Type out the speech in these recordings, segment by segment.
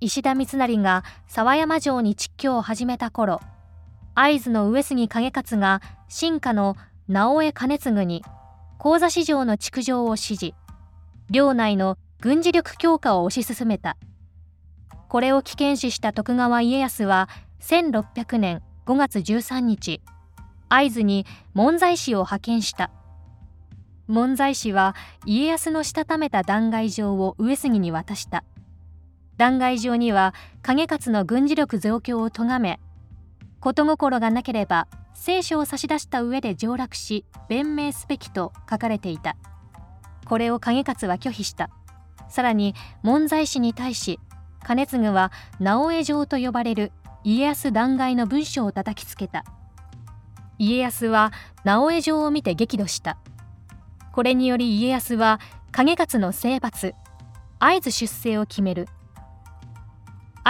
石田三成が沢山城に蟄居を始めた頃会津の上杉景勝が新家の直江兼次に神座市場の築城を指示領内の軍事力強化を推し進めた。これを危険視した徳川家康は1600年5月13日会津に門左師を派遣した。門左師は家康のしたためた弾劾状を上杉に渡した。弾劾状には景勝の軍事力増強を咎め事心がなければ聖書を差し出した上で上洛し弁明すべきと書かれていた。これを景勝は拒否した。さらに門左師に対し兼次は直江状と呼ばれる家康弾劾の文書を叩きつけた。家康は直江状を見て激怒した。これにより家康は景勝の征伐会津出征を決める。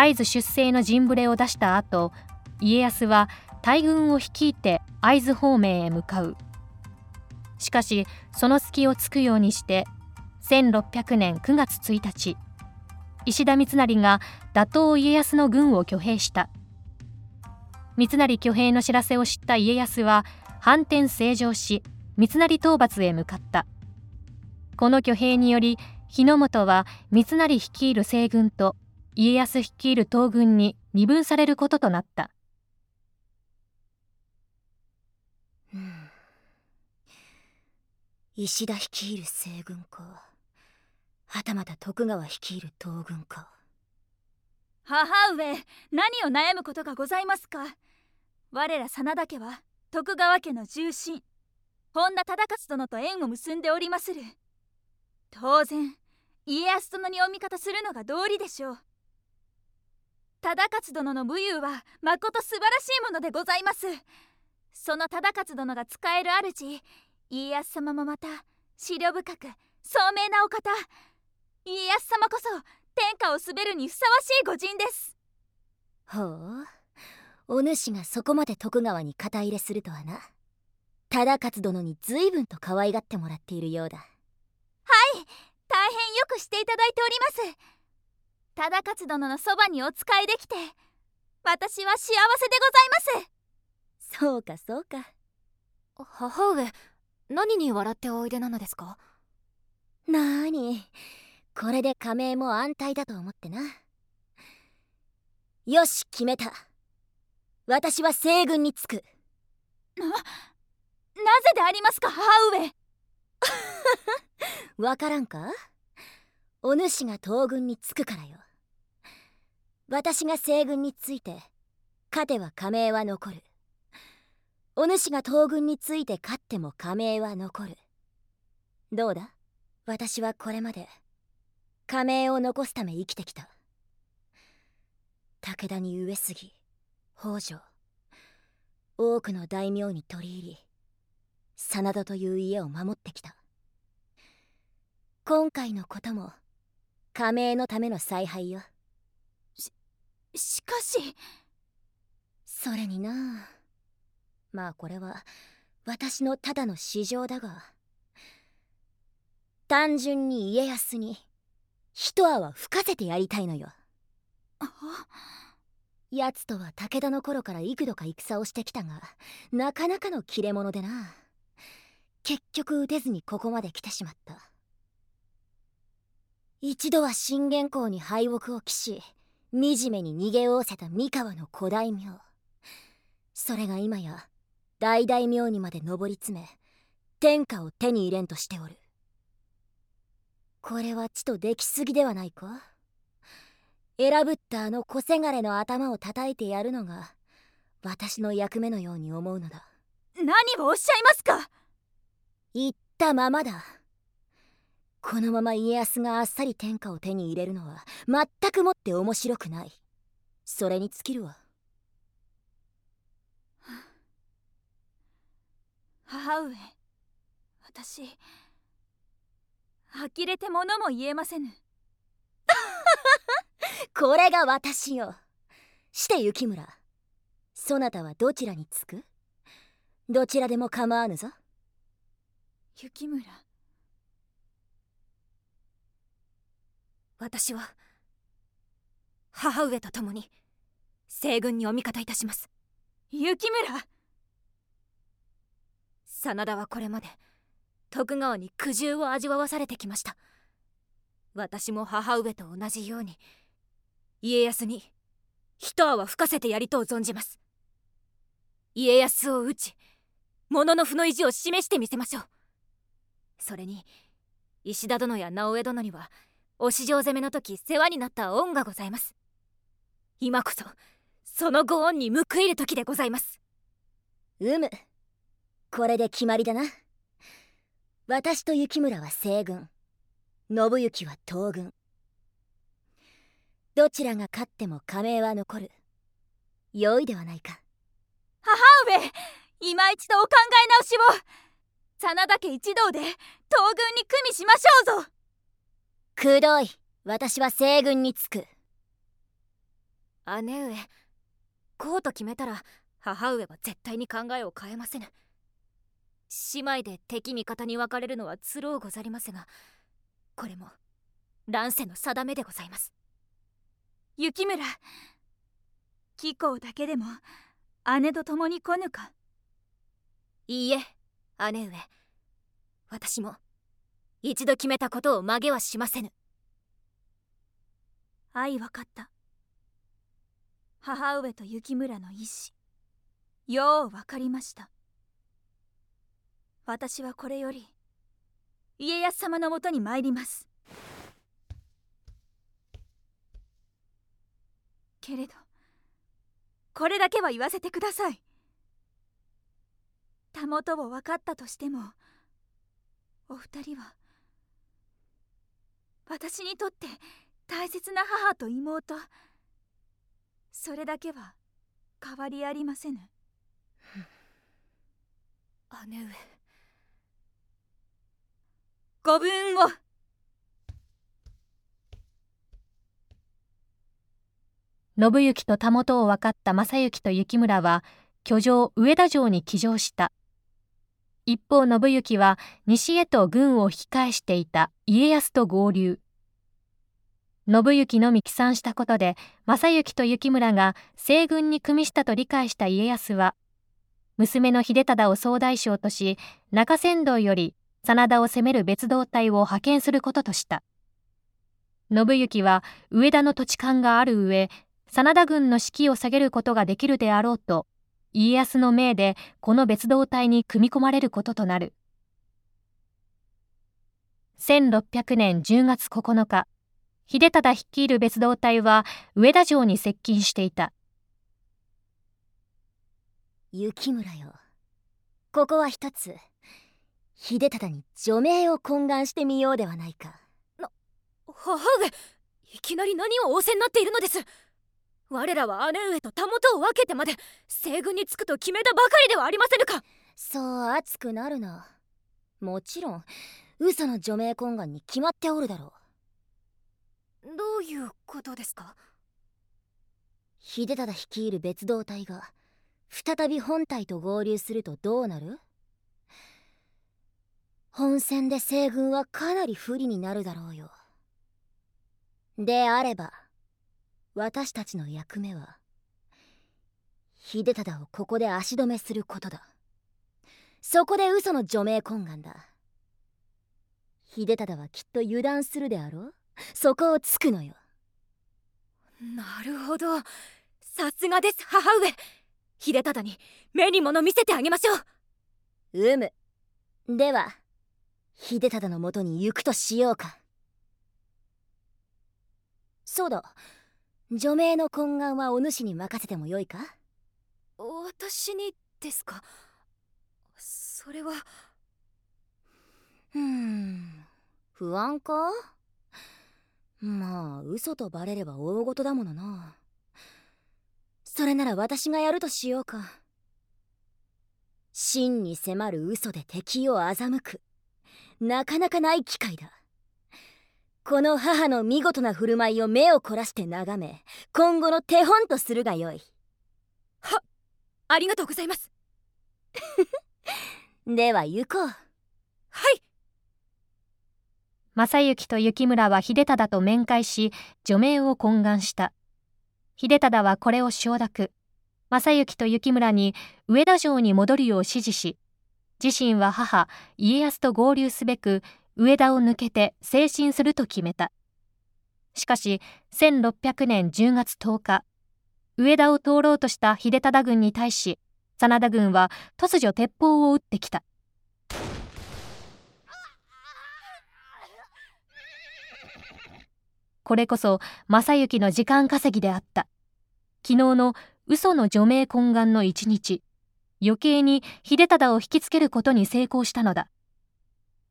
会津出征の陣触れを出した後家康は大軍を率いて会津方面へ向かう。しかしその隙をつくようにして1600年9月1日石田三成が打倒家康の軍を挙兵した。三成挙兵の知らせを知った家康は反転正常し三成討伐へ向かった。この挙兵により日の本は三成率いる西軍と家康率いる東軍に二分されることとなった。石田率いる西軍か。はたまた徳川率いる東軍か。母上何を悩むことがございますか？我ら真田家は徳川家の重臣。本田忠勝殿と縁を結んでおりまする。当然家康殿にお味方するのが道理でしょう忠勝殿の武勇はまこと素晴らしいものでございます。その忠勝殿が使える主家康様もまた思慮深く聡明なお方。家康様こそ天下を滑るにふさわしい御仁です。ほう。お主がそこまで徳川に肩入れするとはな。忠勝殿に随分と可愛がってもらっているようだ。はい。大変よくしていただいております忠勝殿のそばにお仕えできて私は幸せでございます。そうかそうか。母上何に笑っておいでなのですか？なーにこれで加盟も安泰だと思ってな。よし決めた。私は西軍につく。ななぜでありますか母上？わからんか？お主が東軍につくからよ私が西軍について勝ては加盟は残る。お主が東軍について勝っても加盟は残る。どうだ？私はこれまで仮名を残すため生きてきた。武田に上杉北条。多くの大名に取り入り真田という家を守ってきた。今回のことも加盟のための采配よ。しかし。それにな。まあこれは私のただの市場だが。単純に家康に一泡吹かせてやりたいのよ。奴とは武田の頃から幾度か戦をしてきたがなかなかの切れ者でな。結局打てずにここまで来てしまった。一度は信玄公に敗北を期し惨めに逃げおおせた三河の古大名。それが今や大大名にまで上り詰め天下を手に入れんとしておる。これはちとできすぎではないか？選ぶったあの小せがれの頭を叩いてやるのが私の役目のように思うのだ。何をおっしゃいますか？言ったままだこのまま家康があっさり天下を手に入れるのは全くもって面白くない。それに尽きるわ。母上私呆れて物も言えませぬ。これが私よ。して雪村そなたはどちらにつく？どちらでも構わぬぞ。雪村私は母上と共に西軍にお味方いたします。雪村！真田はこれまで徳川に苦渋を味わわされてきました。私も母上と同じように家康に一泡吹かせてやりとう存じます。家康を討ち物の負の意地を示してみせましょう。それに石田殿や直江殿にはお市場攻めの時世話になった恩がございます。今こそそのご恩に報いる時でございます。うむ。これで決まりだな。私と雪村は西軍。信行は東軍。どちらが勝っても加盟は残る。良いではないか。母上今一度お考え直しを。真田家一同で東軍に組みしましょうぞくどい。私は西軍につく。姉上こうと決めたら母上は絶対に考えを変えませぬ。姉妹で敵味方に分かれるのはつろうござりますがこれも乱世の定めでございます。雪村貴公だけでも姉と共に来ぬか。いいえ姉上。私も一度決めたことを曲げはしませぬ。愛分かった。母上と雪村の意志。よう分かりました。私はこれより家康様のもとに参ります。けれどこれだけは言わせてください。たもとを分かったとしてもお二人は私にとって大切な母と妹。それだけは変わりありませぬ。姉上。ご分を。信行とたもとを分かった正行と雪村は居城上田城に騎乗した一方信行は西へと軍を引き返していた家康と合流。信行のみ帰参したことで正行と雪村が西軍に組みしたと理解した家康は娘の秀忠を総大将とし中山道より真田を攻める別動隊を派遣することとした。信行は上田の土地勘がある上真田軍の士気を下げることができるであろうと家康の命でこの別動隊に組み込まれることとなる。1600年10月9日秀忠率いる別動隊は上田城に接近していた。雪村よ。ここは一つ秀忠に除名を懇願してみようではないか。母上いきなり何を仰せになっているのです我らは姉上とたもとを分けてまで西軍につくと決めたばかりではありませぬか。そう熱くなるな。もちろん嘘の除名懇願に決まっておるだろどういうことですか？う秀忠率いる別動隊が再び本隊と合流するとどうなる？本戦で西軍はかなり不利になるだろうよ。であれば私たちの役目は秀忠をここで足止めすることだ。そこで嘘の除名懇願だ。秀忠はきっと油断するであろう。そこをつくのよ。なるほど。さすがです母上。秀忠に目に物見せてあげましょう。うむ。では秀忠のもとに行くとしようか。そうだ除名の懇願はお主に任せてもよいか？私にですか？それは。うん不安か？まあ嘘とバレれば大事だものな。それなら私がやるとしようか。真に迫る嘘で敵を欺く。なかなかない機会だ。この母の見事な振る舞いを目を凝らして眺め今後の手本とするがよい。ありがとうございます。では行こう。はい。正行と雪村は秀忠と面会し除名を懇願した。秀忠はこれを承諾。正行と幸村に上田城に戻るよう指示し自身は母家康と合流すべく上田を抜けて精進すると決めた。しかし1600年10月10日上田を通ろうとした秀忠軍に対し真田軍は突如鉄砲を撃ってきた。これこそ正行の時間稼ぎであった。昨日の嘘の除名懇願の一日余計に秀忠を引きつけることに成功したのだ。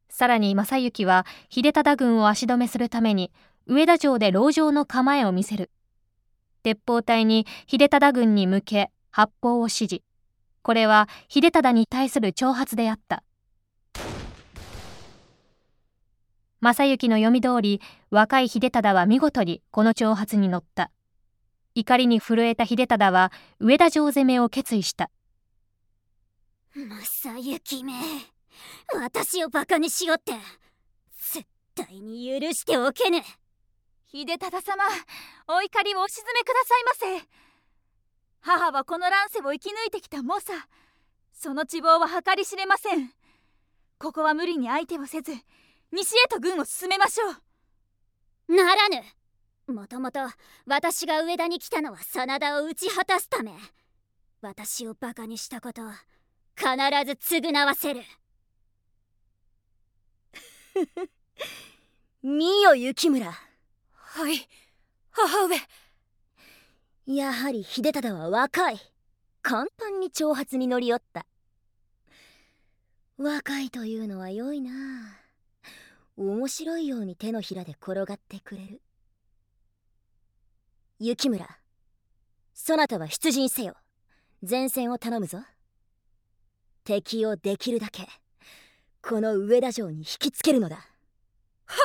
さらに正行は秀忠軍を足止めするために上田城で籠城の構えを見せる。鉄砲隊に秀忠軍に向け発砲を指示。これは秀忠に対する挑発であった。正行の読み通り若い秀忠は見事にこの挑発に乗った。怒りに震えた秀忠は上田城攻めを決意した。正行め。私をバカにしよって。絶対に許しておけぬ秀忠様お怒りをお沈めくださいませ。母はこの乱世を生き抜いてきた猛者。その地望は計り知れません。ここは無理に相手をせず西へと軍を進めましょう。ならぬ。もともと私が上田に来たのは真田を打ち果たすため。私をバカにしたこと必ず償わせる 見よ雪村。はい。母上。やはり秀忠は若い。簡単に挑発に乗り寄った。若いというのは良いな。面白いように手のひらで転がってくれる。雪村そなたは出陣せよ。前線を頼むぞ。敵をできるだけこの上田城に引きつけるのだ。は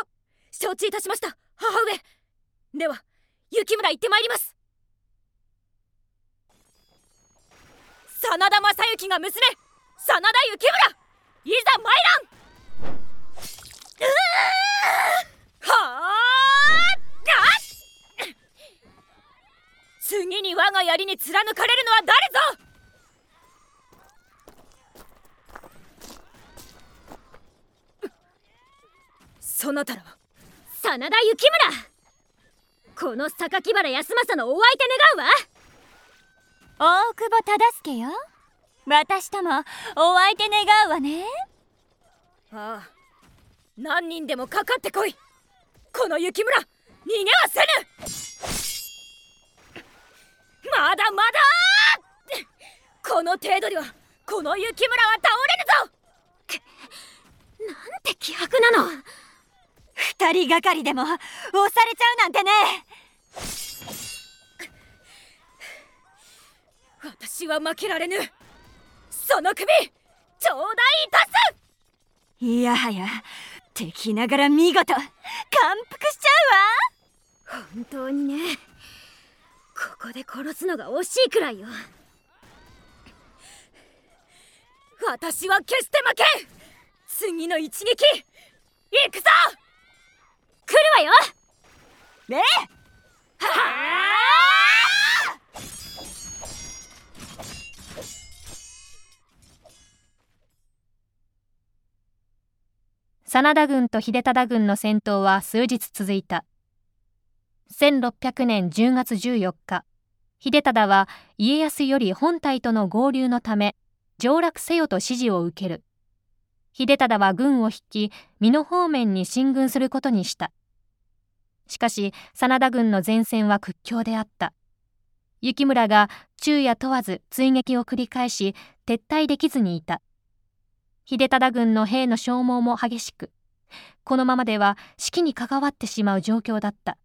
っ。承知いたしました。母上。では雪村行ってまいります。真田正幸が娘。真田幸村。いざ参らん。はあ次に我が槍に貫かれるのは誰ぞ。そなたらは真田幸村。この榊原康政のお相手願うわ。大久保忠相よ。私ともお相手願うわね。ああ何人でもかかってこい。この雪村逃げはせぬ。まだまだこの程度ではこの雪村は倒れぬぞ。なんて気迫なの二人がかりでも押されちゃうなんてね。私は負けられぬ。その首頂戴いたす。いやはや敵ながら見事感服しちゃうわ。本当にね。ここで殺すのが惜しいくらいよ。私は決して負け次の一撃行くぞ来るわよ。ねえ。はあ。真田軍と秀忠軍の戦闘は数日続いた。1600年10月14日。秀忠は家康より本体との合流のため上洛せよと指示を受ける。秀忠は軍を率き美濃方面に進軍することにしたしかし真田軍の前線は屈強であった。雪村が昼夜問わず追撃を繰り返し撤退できずにいた。秀忠軍の兵の消耗も激しくこのままでは指揮に関わってしまう状況だった。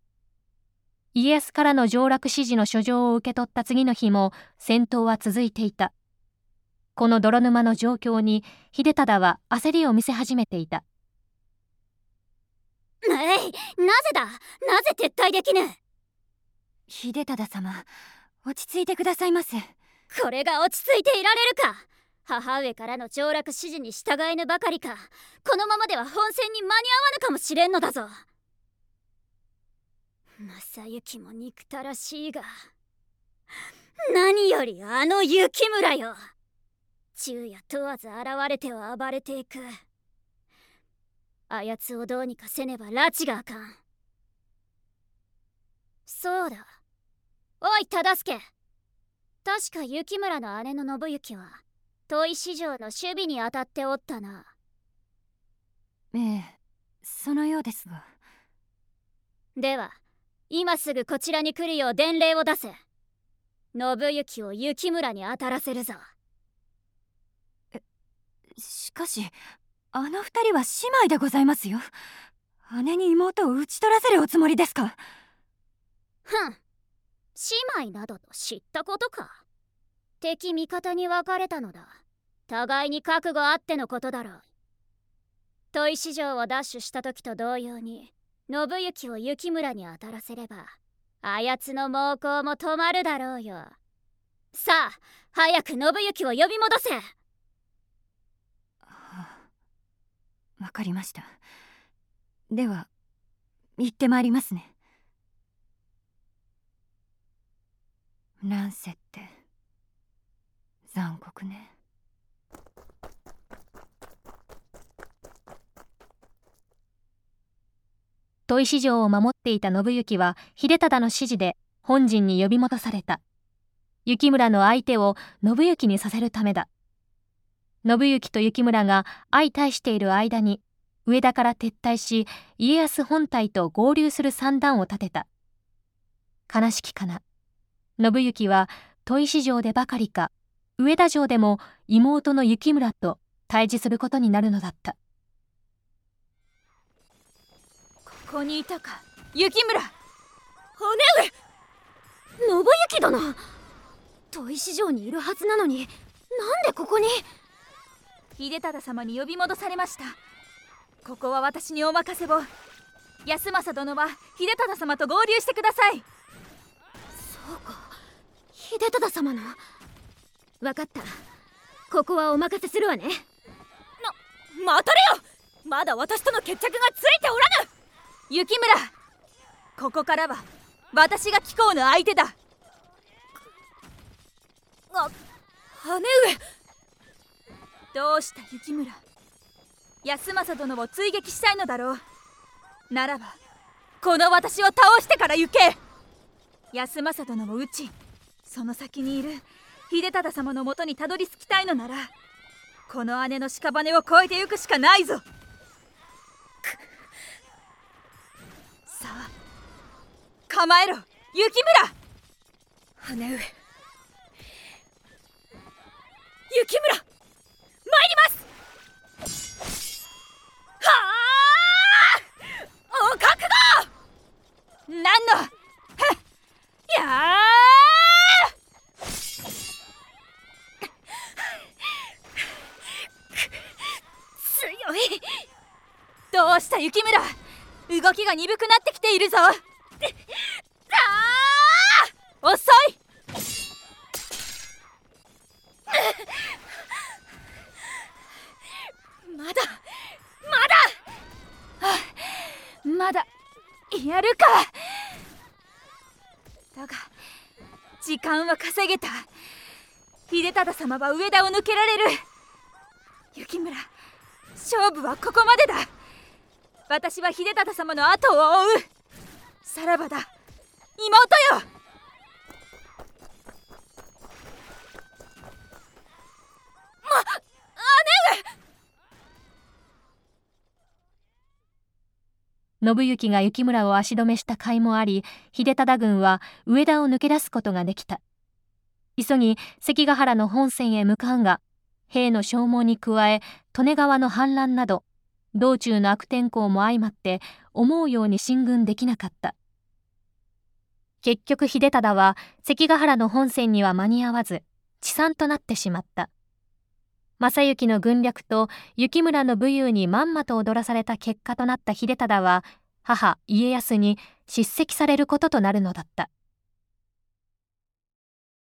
家康からの上洛指示の書状を受け取った次の日も戦闘は続いていた。この泥沼の状況に秀忠は焦りを見せ始めていた。えいなぜだ？なぜ撤退できぬ？秀忠様落ち着いてくださいませこれが落ち着いていられるか？母上からの上洛指示に従えぬばかりか？このままでは本戦に間に合わぬかもしれんのだぞ。正行も憎たらしいが何よりあの雪村よ。昼夜問わず現れては暴れていくあやつをどうにかせねば拉致があかん。そうだ。おい忠助。確か雪村の姉の信行は遠い市場の守備に当たっておったな。ええそのようですが。では今すぐこちらに来るよう伝令を出せ。信行を雪村に当たらせるぞ。しかしあの二人は姉妹でございますよ。姉に妹を討ち取らせるおつもりですか？ふん。姉妹などと知ったことか。敵味方に分かれたのだ。互いに覚悟あってのことだろう。砥石城を奪取した時と同様に信行を雪村に当たらせればあやつの猛攻も止まるだろうよ。さあ早く信行を呼び戻せ。わかりました。では行ってまいりますね。乱世って残酷ね。砥石城を守っていた信行は秀忠の指示で本陣に呼び戻された。雪村の相手を信行にさせるためだ。信行と雪村が相対している間に上田から撤退し家康本体と合流する算段を立てた。悲しきかな。信行は砥石城でばかりか上田城でも妹の雪村と対峙することになるのだった。ここにいたか雪村。姉上信行殿。砥石城にいるはずなのになんでここに？秀忠様に呼び戻されました。ここは私にお任せを。安政殿は秀忠様と合流してください。そうか。秀忠様の？分かった。ここはお任せするわね。な待たれよ。まだ私との決着がついておらぬ。雪村。ここからは私が貴公の相手だ。あ姉上どうした雪村？安政殿を追撃したいのだろう。ならばこの私を倒してから行け。安政殿を討ちその先にいる秀忠様のもとにたどり着きたいのならこの姉の屍を越えてゆくしかないぞ。さあ構えろ雪村。姉上雪村！悟何の？はっや強いどうした雪村動きが鈍くなってきているぞああ遅いまだまだやるかだが時間は稼げた。秀忠様は上田を抜けられる。雪村勝負はここまでだ。私は秀忠様の後を追う。さらばだ。妹よ。信行が雪村を足止めした甲斐もあり秀忠軍は上田を抜け出すことができた。急ぎ関ヶ原の本線へ向かうが兵の消耗に加え利根川の氾濫など道中の悪天候も相まって思うように進軍できなかった。結局秀忠は関ヶ原の本線には間に合わず地産となってしまった。正行の軍略と雪村の武勇にまんまと踊らされた結果となった秀忠は母家康に叱責されることとなるのだった。